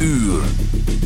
uur.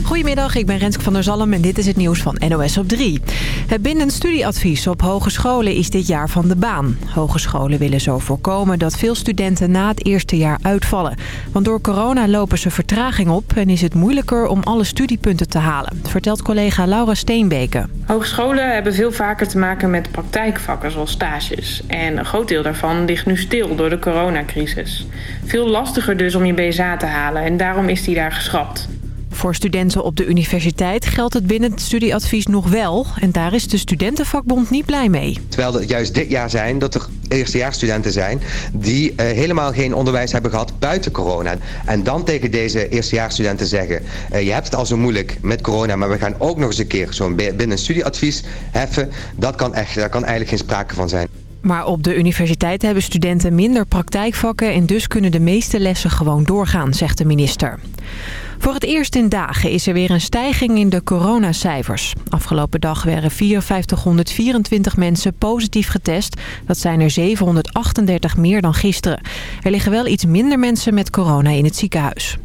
Goedemiddag, ik ben Renske van der Zalm en dit is het nieuws van NOS op 3. Het bindend studieadvies op hogescholen is dit jaar van de baan. Hogescholen willen zo voorkomen dat veel studenten na het eerste jaar uitvallen. Want door corona lopen ze vertraging op en is het moeilijker om alle studiepunten te halen. Vertelt collega Laura Steenbeke. Hogescholen hebben veel vaker te maken met praktijkvakken zoals stages. En een groot deel daarvan ligt nu stil door de coronacrisis. Veel lastiger dus om je BSA te halen en daarom is die daar geschrapt. Voor studenten op de universiteit geldt het binnen het studieadvies nog wel. En daar is de studentenvakbond niet blij mee. Terwijl het juist dit jaar zijn dat er eerstejaarsstudenten zijn... die uh, helemaal geen onderwijs hebben gehad buiten corona. En dan tegen deze eerstejaarsstudenten zeggen... Uh, je hebt het al zo moeilijk met corona... maar we gaan ook nog eens een keer zo'n binnen studieadvies heffen. Dat kan echt, daar kan eigenlijk geen sprake van zijn. Maar op de universiteit hebben studenten minder praktijkvakken... en dus kunnen de meeste lessen gewoon doorgaan, zegt de minister. Voor het eerst in dagen is er weer een stijging in de coronacijfers. Afgelopen dag werden 5424 mensen positief getest. Dat zijn er 738 meer dan gisteren. Er liggen wel iets minder mensen met corona in het ziekenhuis.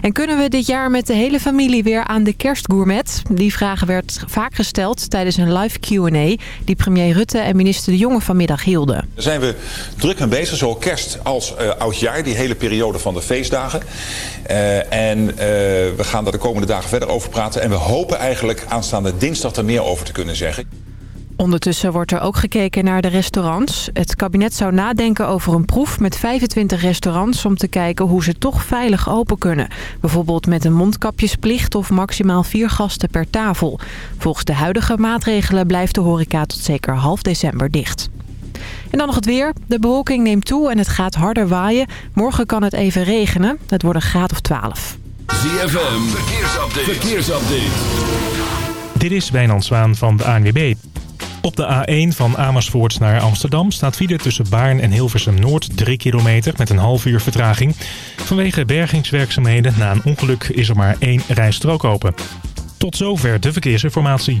En kunnen we dit jaar met de hele familie weer aan de kerstgourmet? Die vraag werd vaak gesteld tijdens een live Q&A... die premier Rutte en minister De Jonge vanmiddag hielden. Daar zijn we druk mee bezig, zowel kerst als uh, oudjaar, die hele periode van de feestdagen. Uh, en uh, we gaan daar de komende dagen verder over praten. En we hopen eigenlijk aanstaande dinsdag er meer over te kunnen zeggen. Ondertussen wordt er ook gekeken naar de restaurants. Het kabinet zou nadenken over een proef met 25 restaurants... om te kijken hoe ze toch veilig open kunnen. Bijvoorbeeld met een mondkapjesplicht of maximaal vier gasten per tafel. Volgens de huidige maatregelen blijft de horeca tot zeker half december dicht. En dan nog het weer. De bewolking neemt toe en het gaat harder waaien. Morgen kan het even regenen. Het wordt een graad of 12. ZFM, verkeersupdate. verkeersupdate. Dit is Wijnand Zwaan van de ANWB. Op de A1 van Amersfoort naar Amsterdam staat file tussen Baarn en Hilversum Noord 3 kilometer met een half uur vertraging. Vanwege bergingswerkzaamheden na een ongeluk is er maar één rijstrook open. Tot zover de verkeersinformatie.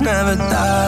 Never die.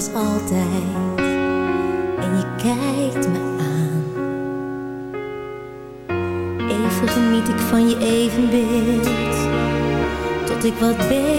zoals altijd en je kijkt me aan. Even geniet ik van je evenbeeld, tot ik wat weet.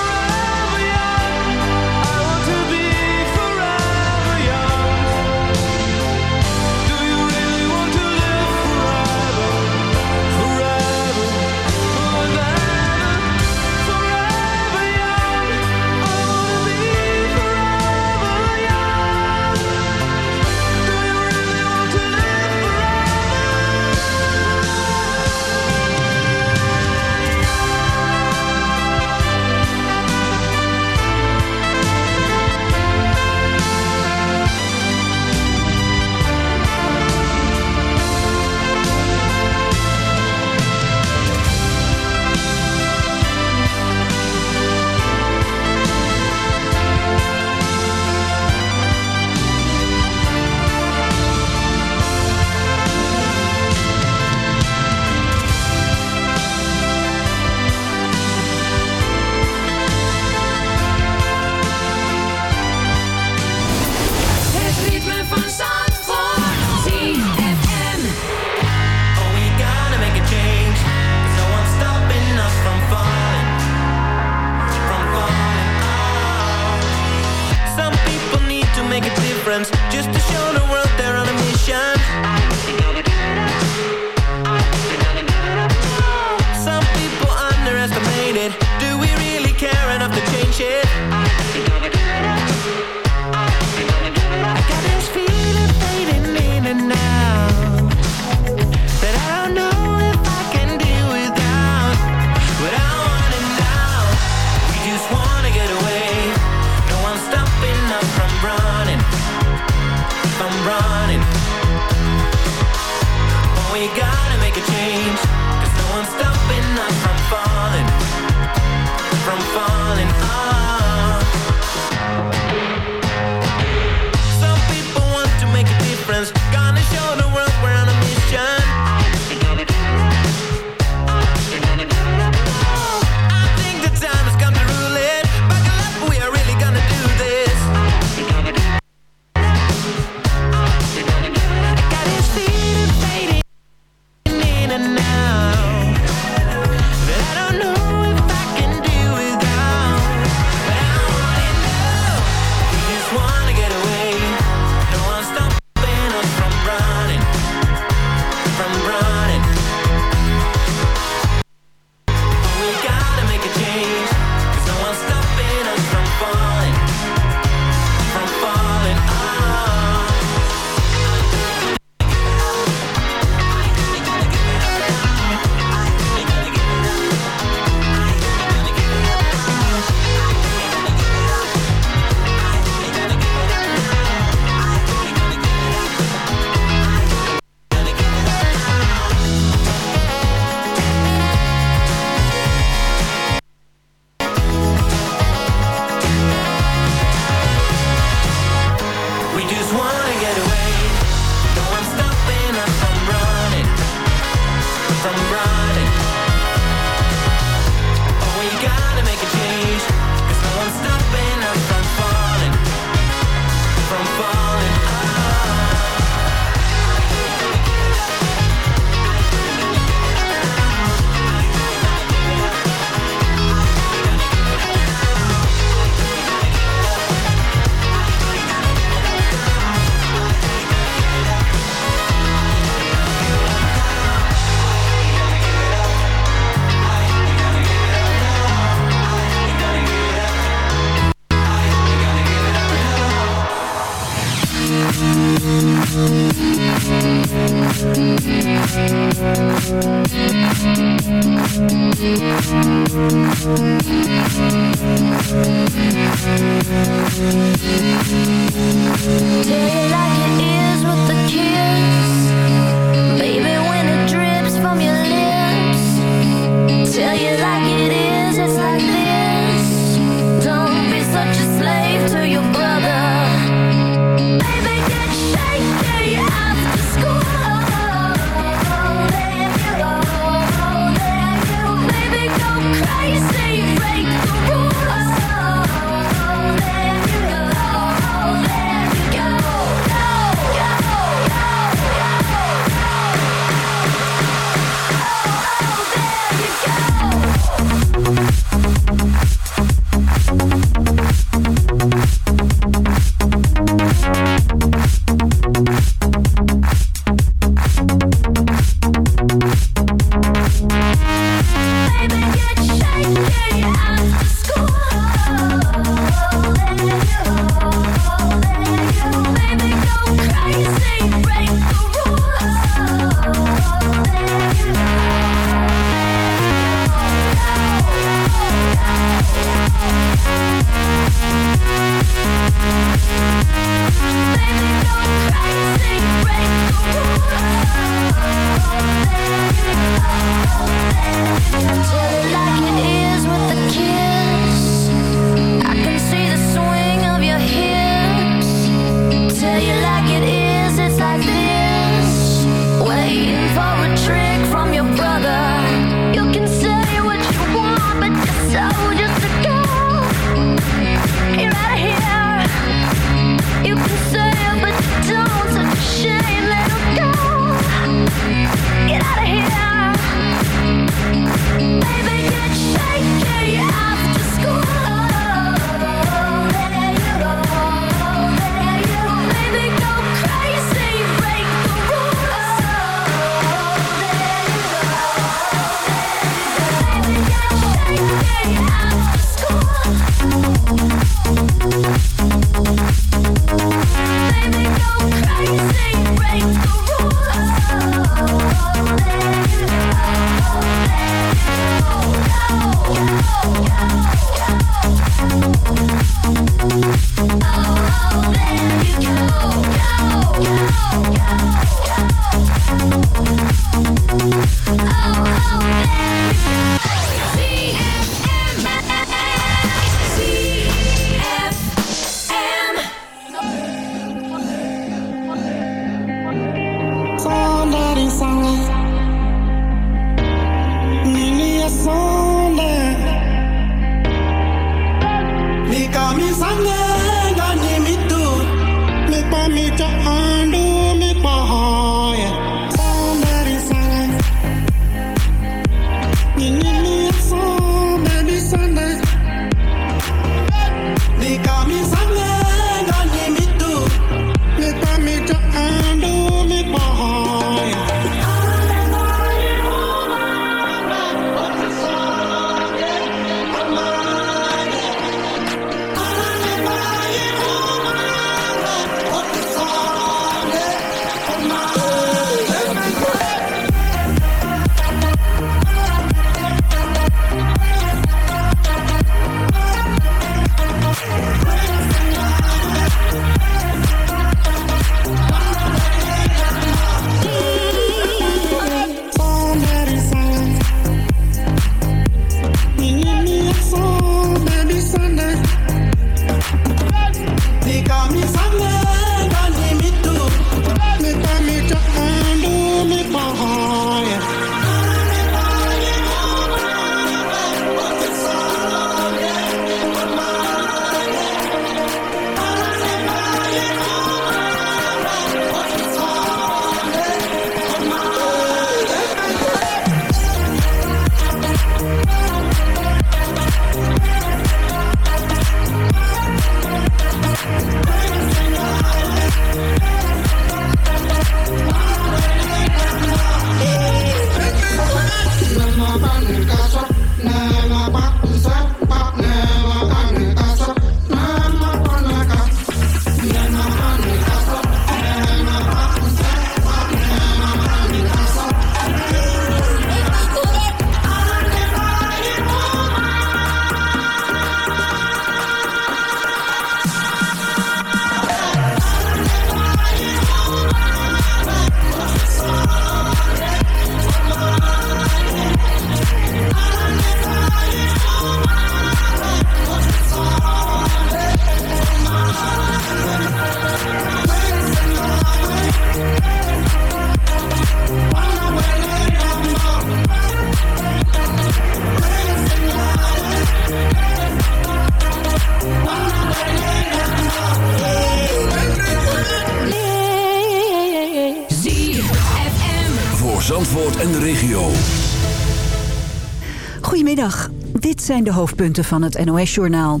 De hoofdpunten van het NOS-journaal.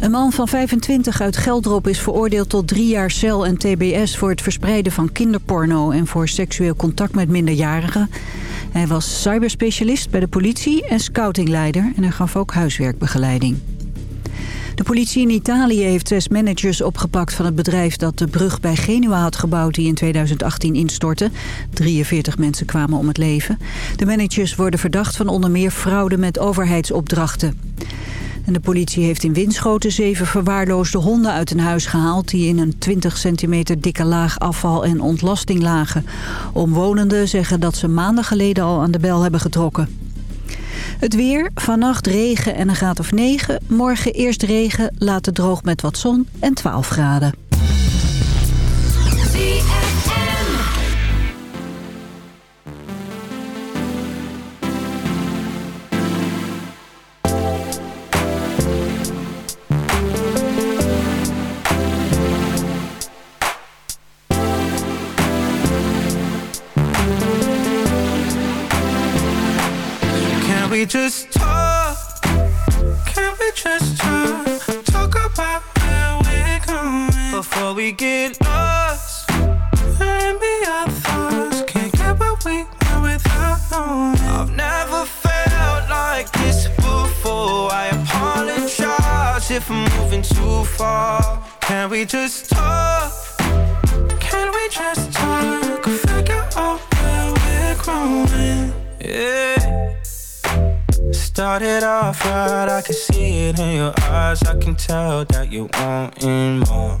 Een man van 25 uit Geldrop is veroordeeld tot drie jaar cel en tbs... voor het verspreiden van kinderporno en voor seksueel contact met minderjarigen. Hij was cyberspecialist bij de politie en scoutingleider... en hij gaf ook huiswerkbegeleiding. De politie in Italië heeft zes managers opgepakt van het bedrijf dat de brug bij Genua had gebouwd die in 2018 instortte. 43 mensen kwamen om het leven. De managers worden verdacht van onder meer fraude met overheidsopdrachten. En de politie heeft in Winschoten zeven verwaarloosde honden uit een huis gehaald... die in een 20 centimeter dikke laag afval en ontlasting lagen. Omwonenden zeggen dat ze maanden geleden al aan de bel hebben getrokken. Het weer, vannacht regen en een graad of 9. Morgen eerst regen, later droog met wat zon en 12 graden. Get lost. And be our thoughts. Can't get what we want without knowing. I've never felt like this before. I apologize if I'm moving too far. Can we just talk? Can we just talk? Figure out where we're growing. Yeah. Started off right, I can see it in your eyes. I can tell that you want wanting more.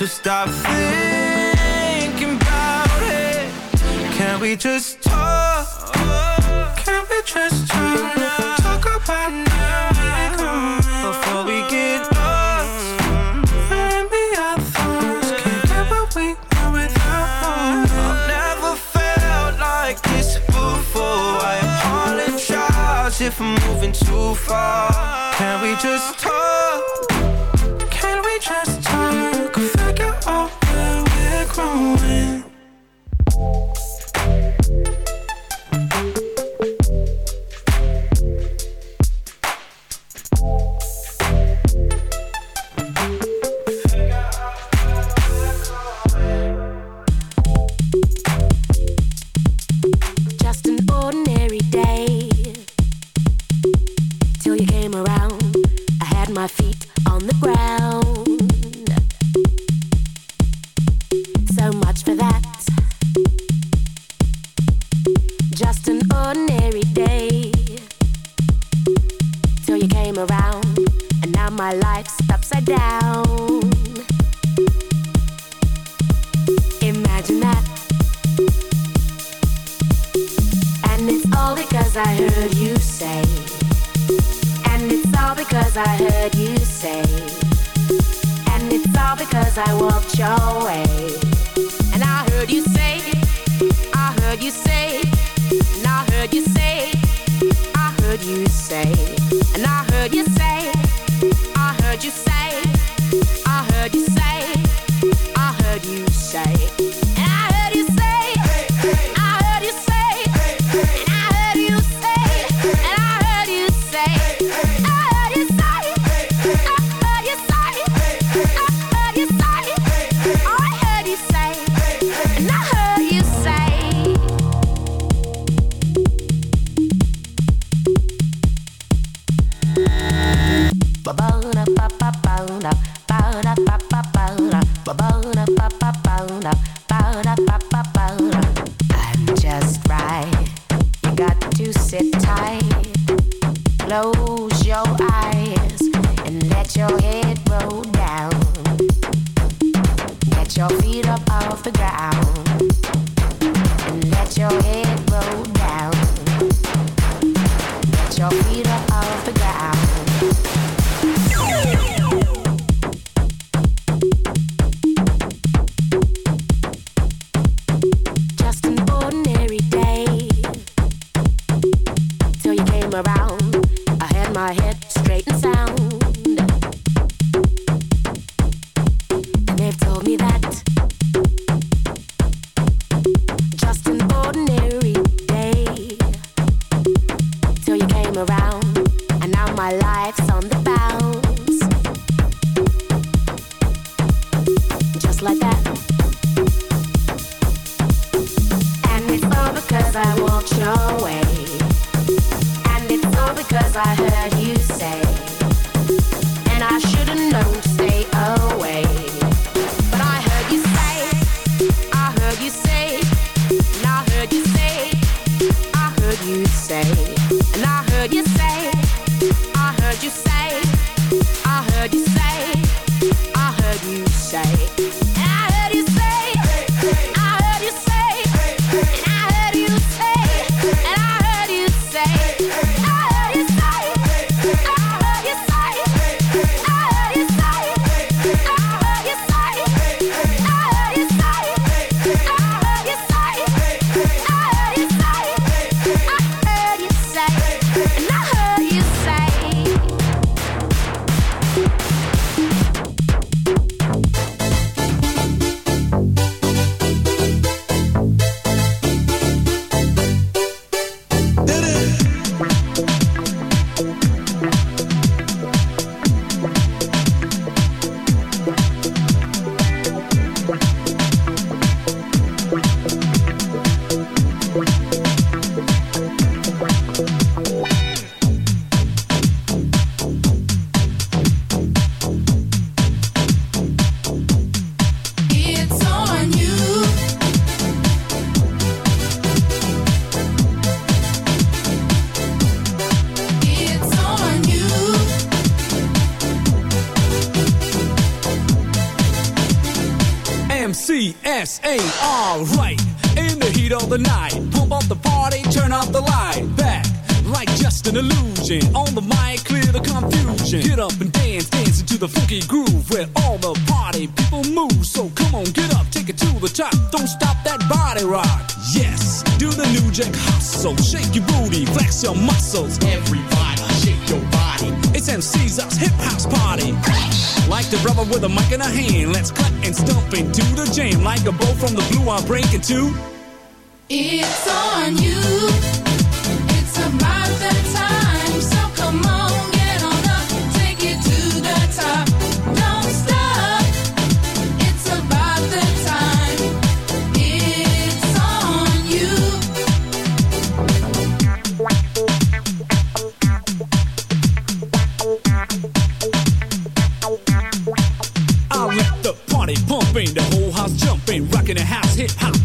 So stop thinking about it Can we just talk? Can we just talk? Talk about now Before we get lost Let me our first. Can't get what we want without one I've never felt like this before I apologize if I'm moving too far Can we just say. With a mic in a hand, let's cut and stomp into the jam. Like a bow from the blue, I'm breaking two. It's on you.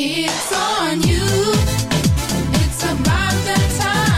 It's on you. It's about that time.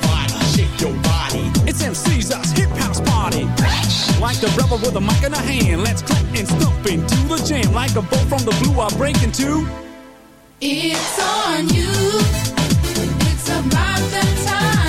Like the rebel with a mic in a hand, let's clap and stomp into the jam. Like a bolt from the blue, I break into. It's on you. It's about that time.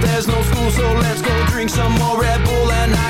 There's no school, so let's go drink some more Red Bull and I